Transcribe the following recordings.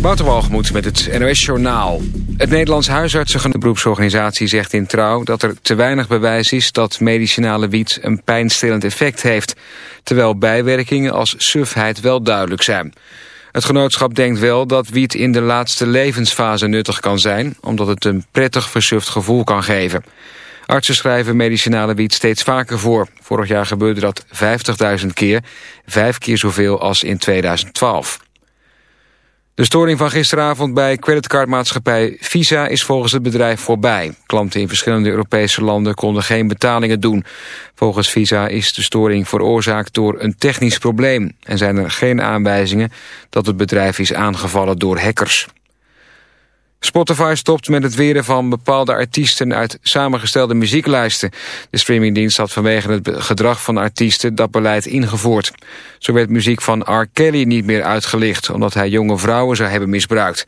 Wouter met het NOS Journaal. Het Nederlands huisartsenberoepsorganisatie zegt in Trouw... dat er te weinig bewijs is dat medicinale wiet een pijnstillend effect heeft... terwijl bijwerkingen als sufheid wel duidelijk zijn. Het genootschap denkt wel dat wiet in de laatste levensfase nuttig kan zijn... omdat het een prettig versuft gevoel kan geven. Artsen schrijven medicinale wiet steeds vaker voor. Vorig jaar gebeurde dat 50.000 keer, vijf keer zoveel als in 2012. De storing van gisteravond bij creditcardmaatschappij Visa is volgens het bedrijf voorbij. Klanten in verschillende Europese landen konden geen betalingen doen. Volgens Visa is de storing veroorzaakt door een technisch probleem... en zijn er geen aanwijzingen dat het bedrijf is aangevallen door hackers. Spotify stopt met het weren van bepaalde artiesten uit samengestelde muzieklijsten. De streamingdienst had vanwege het gedrag van artiesten dat beleid ingevoerd. Zo werd muziek van R. Kelly niet meer uitgelicht... omdat hij jonge vrouwen zou hebben misbruikt.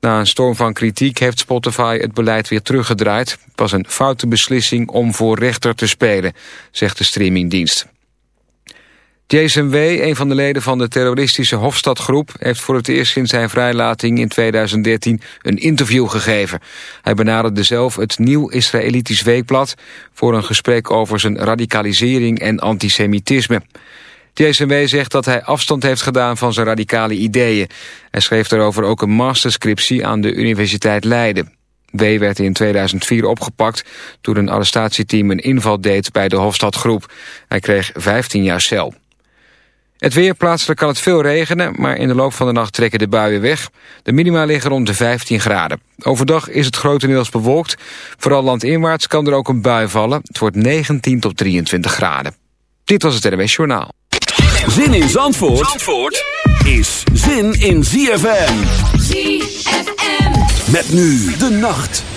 Na een storm van kritiek heeft Spotify het beleid weer teruggedraaid. Het was een foute beslissing om voor rechter te spelen, zegt de streamingdienst. Jason W., een van de leden van de terroristische Hofstadgroep... heeft voor het eerst sinds zijn vrijlating in 2013 een interview gegeven. Hij benaderde zelf het Nieuw Israëlitisch Weekblad... voor een gesprek over zijn radicalisering en antisemitisme. Jason zegt dat hij afstand heeft gedaan van zijn radicale ideeën. Hij schreef daarover ook een masterscriptie aan de Universiteit Leiden. W. werd in 2004 opgepakt toen een arrestatieteam een inval deed bij de Hofstadgroep. Hij kreeg 15 jaar cel. Het weer plaatselijk kan het veel regenen, maar in de loop van de nacht trekken de buien weg. De minima liggen rond de 15 graden. Overdag is het grotendeels bewolkt. Vooral landinwaarts kan er ook een bui vallen. Het wordt 19 tot 23 graden. Dit was het NWS Journaal. Zin in Zandvoort, Zandvoort is zin in ZFM. ZFM. Met nu de nacht.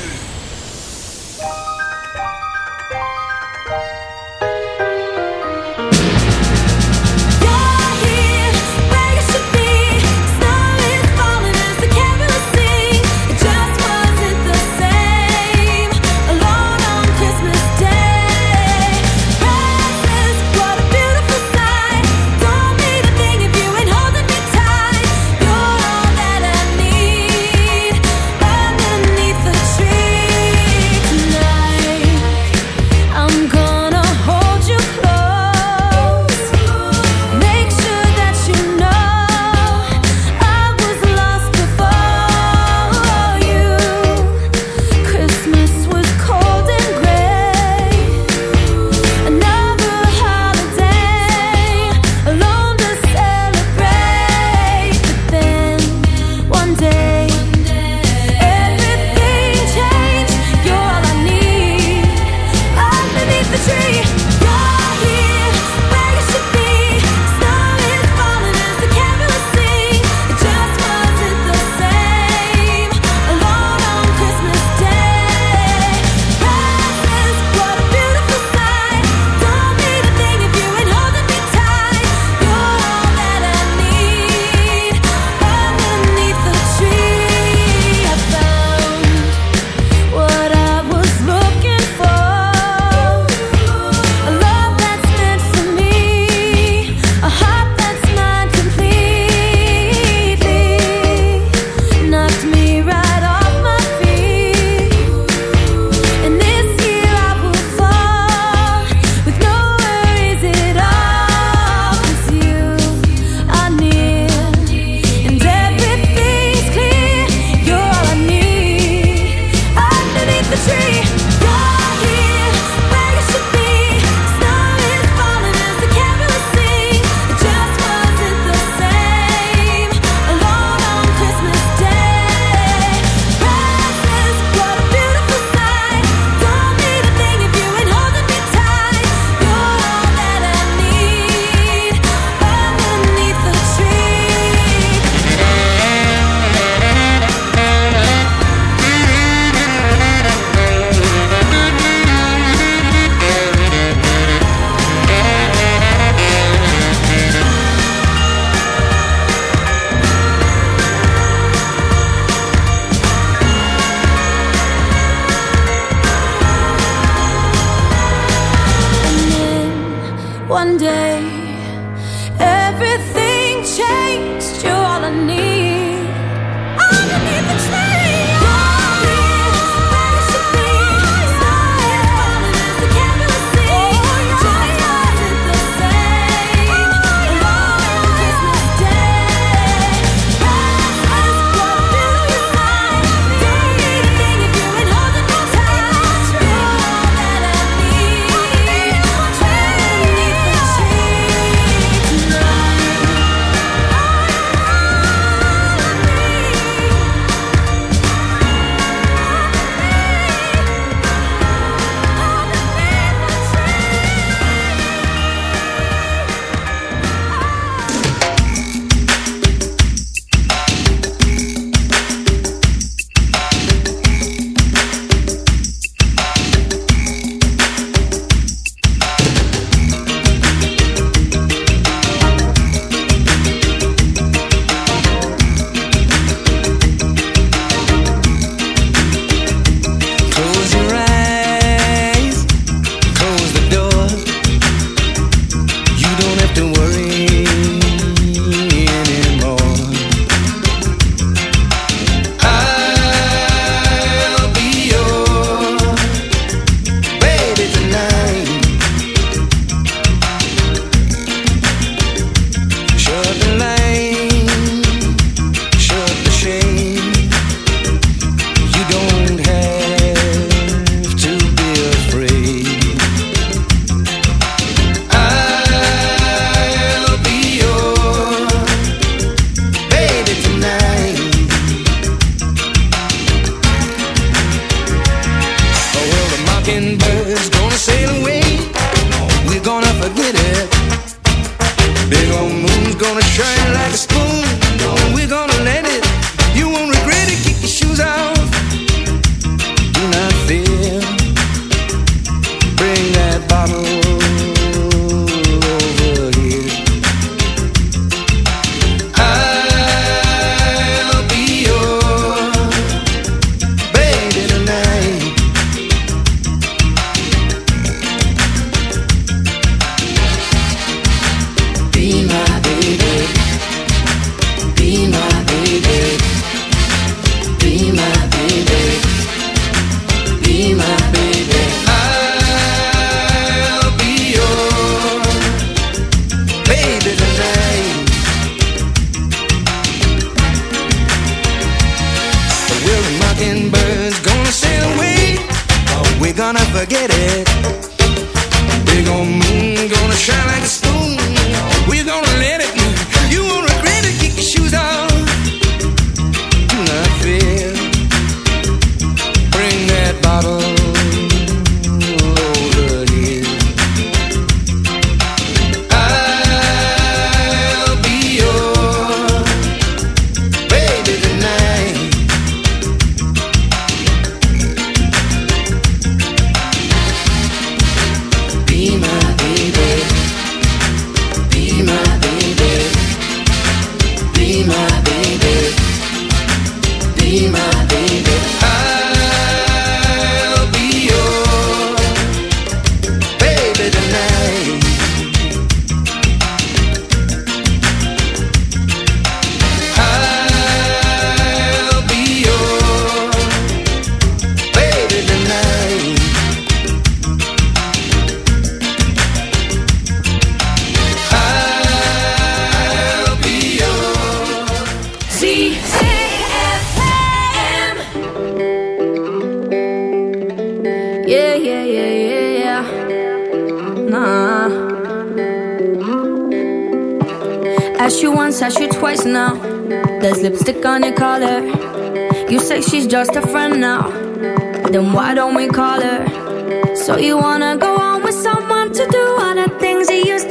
With someone to do all the things he used to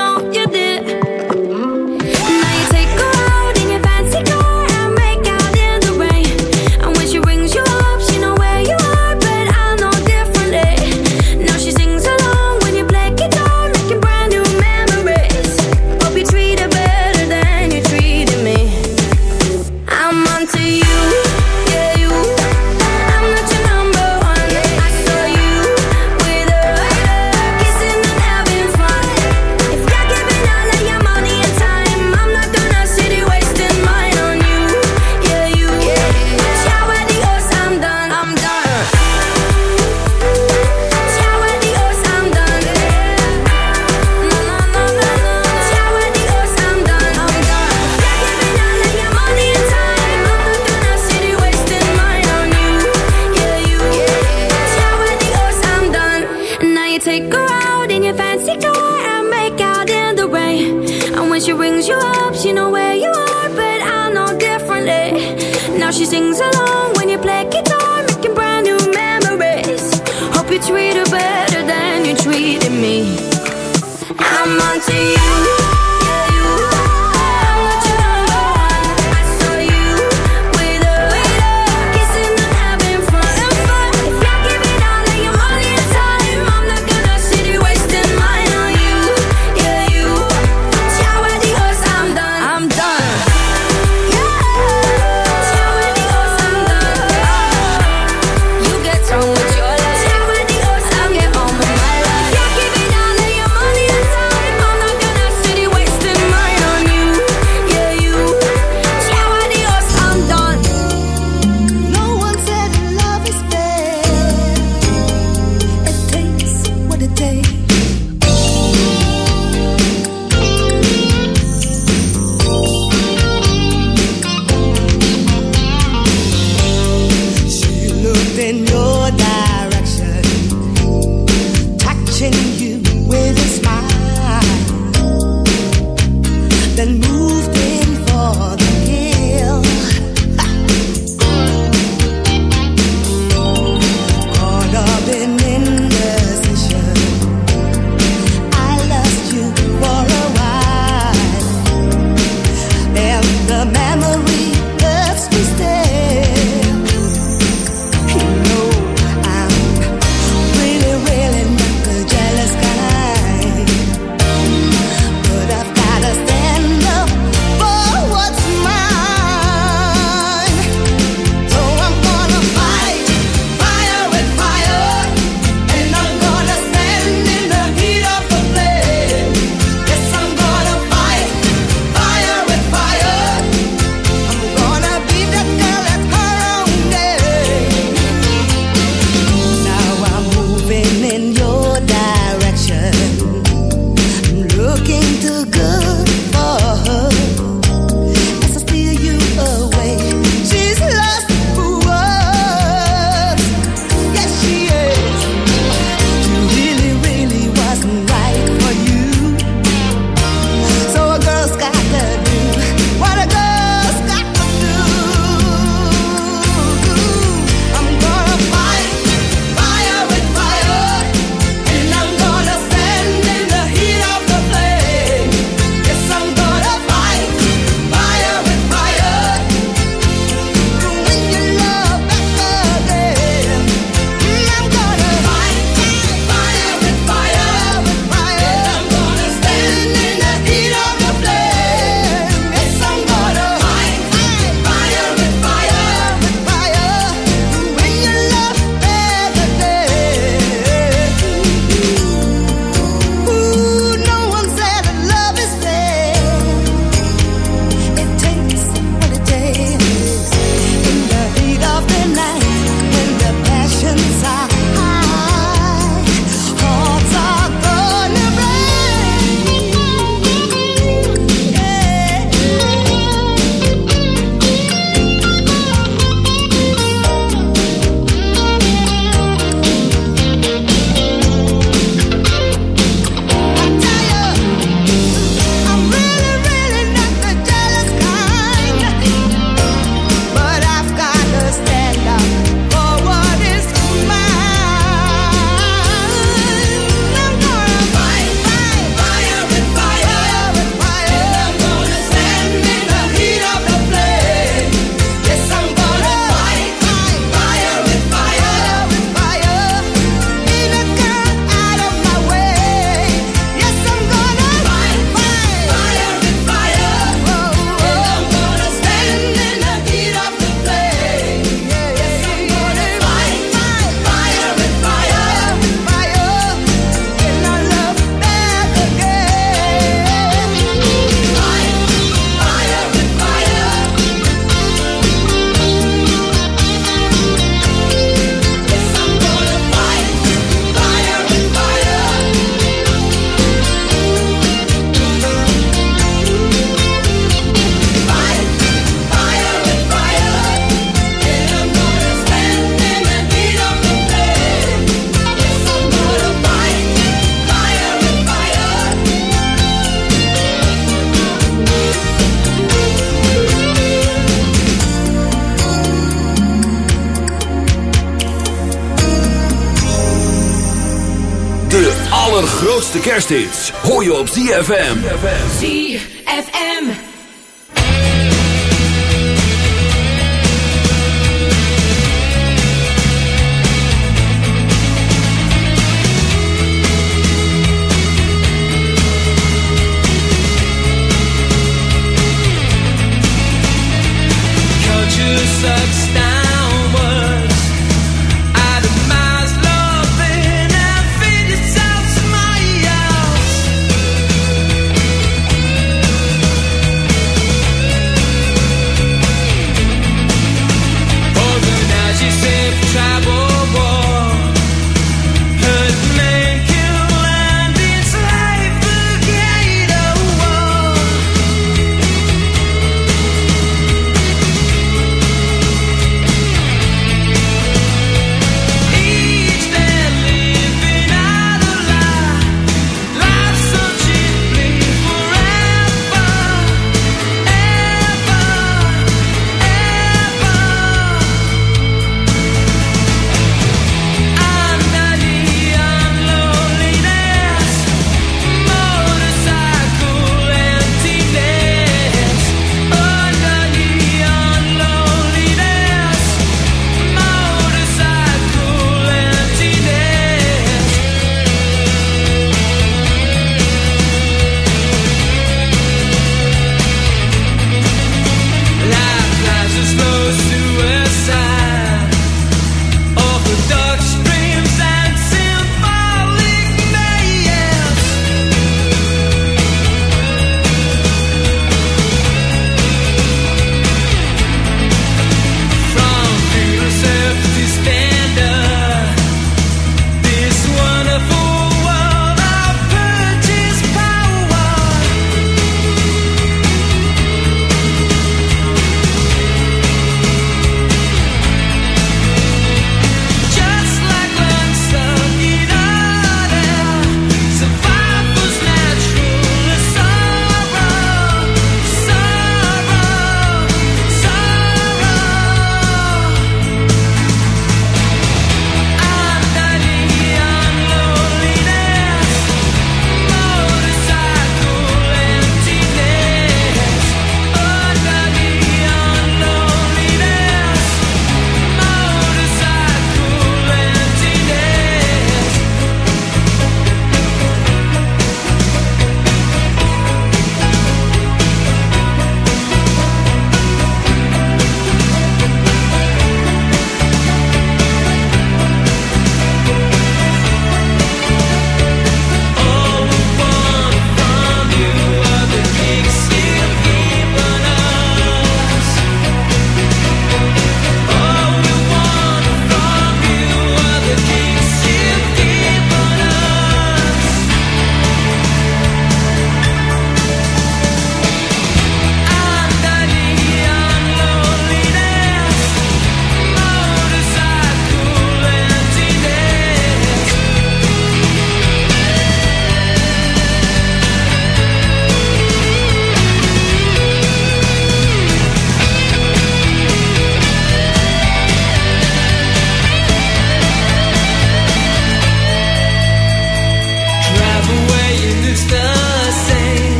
kersthits hoor je op. ZFM.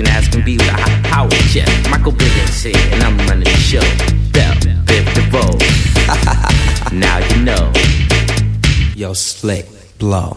and as can be with a hot power chest. Michael Bivins here, and I'm running the show. Bell, Biv DeVoe. now you know. Yo, slick, blow.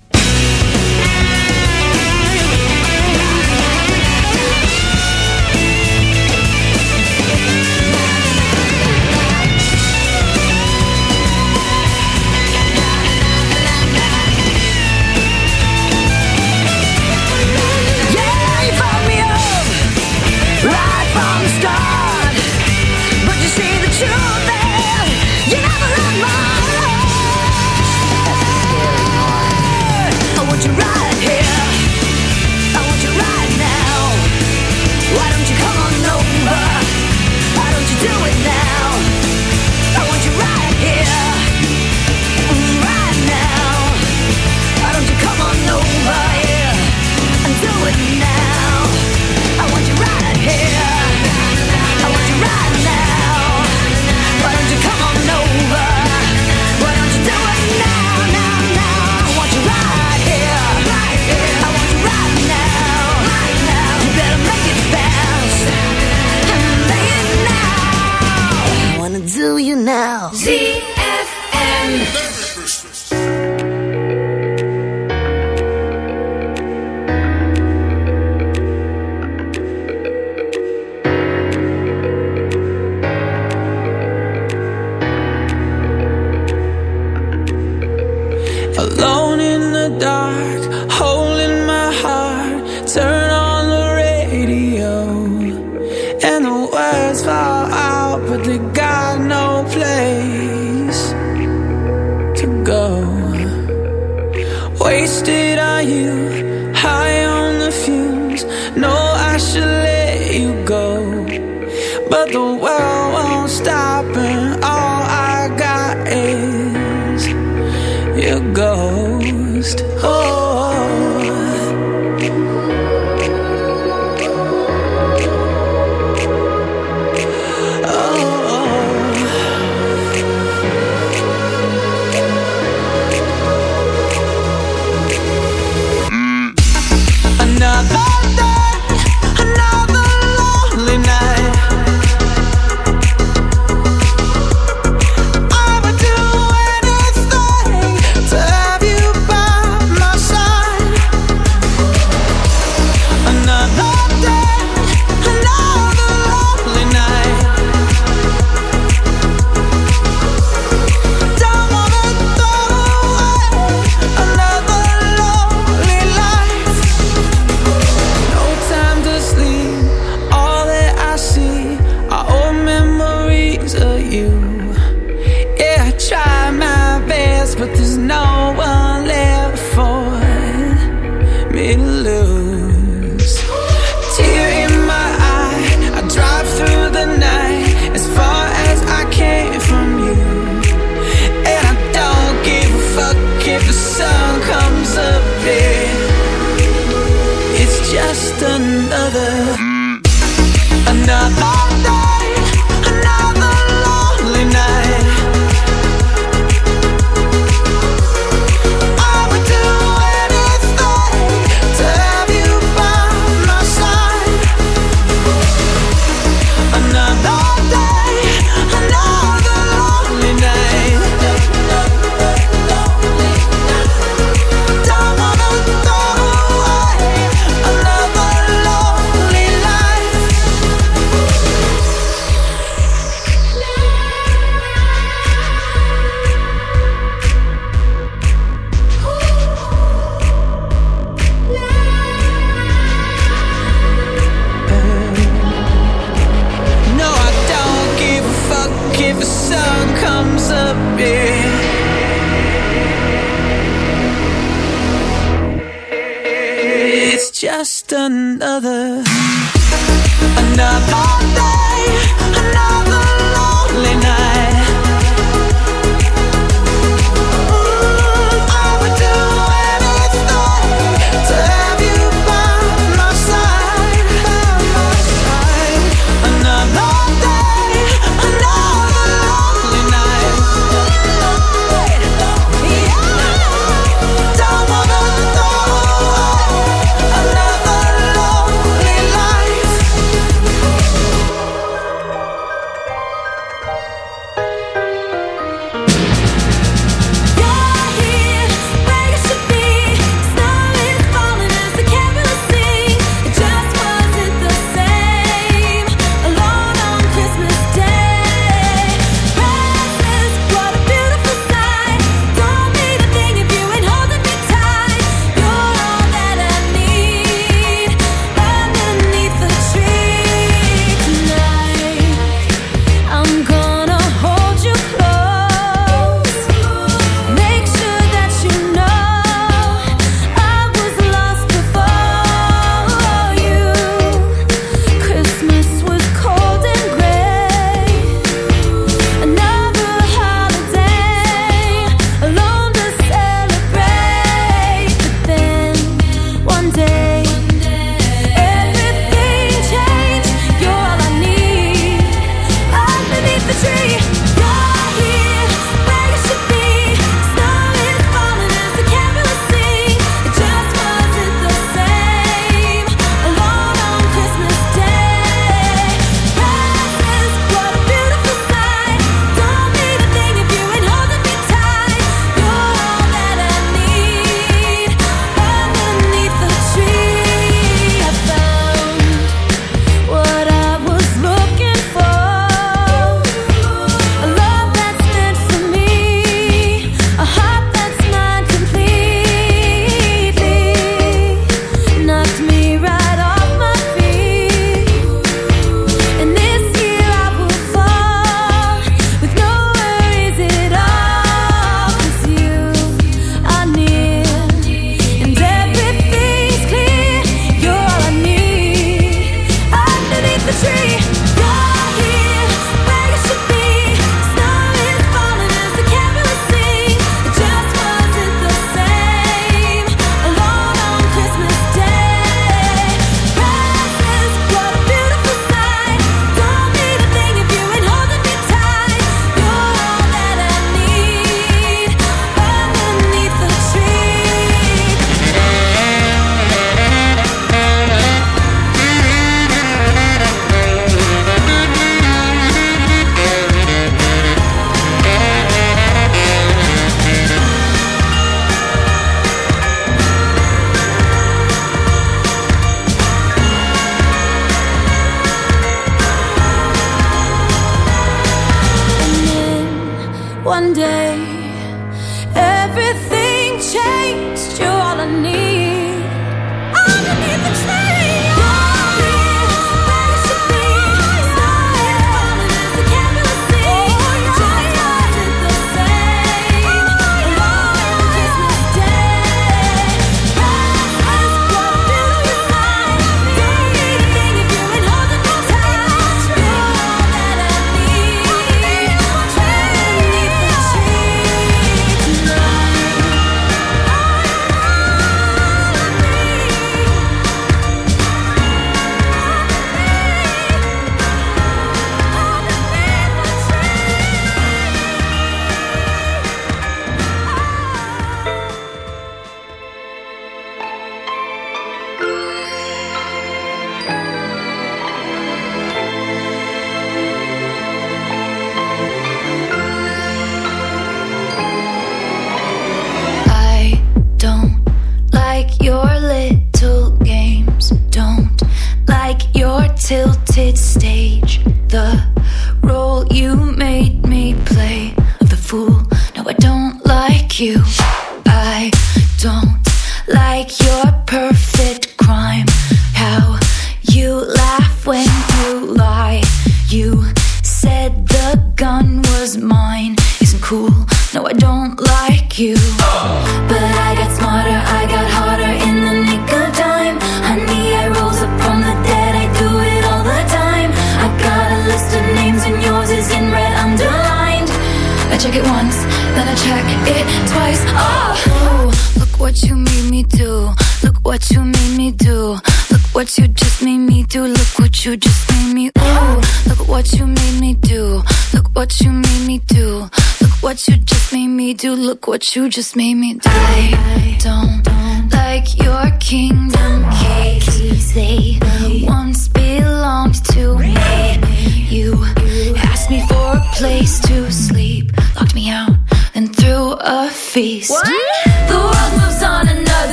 but you just made me.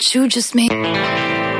what you just made.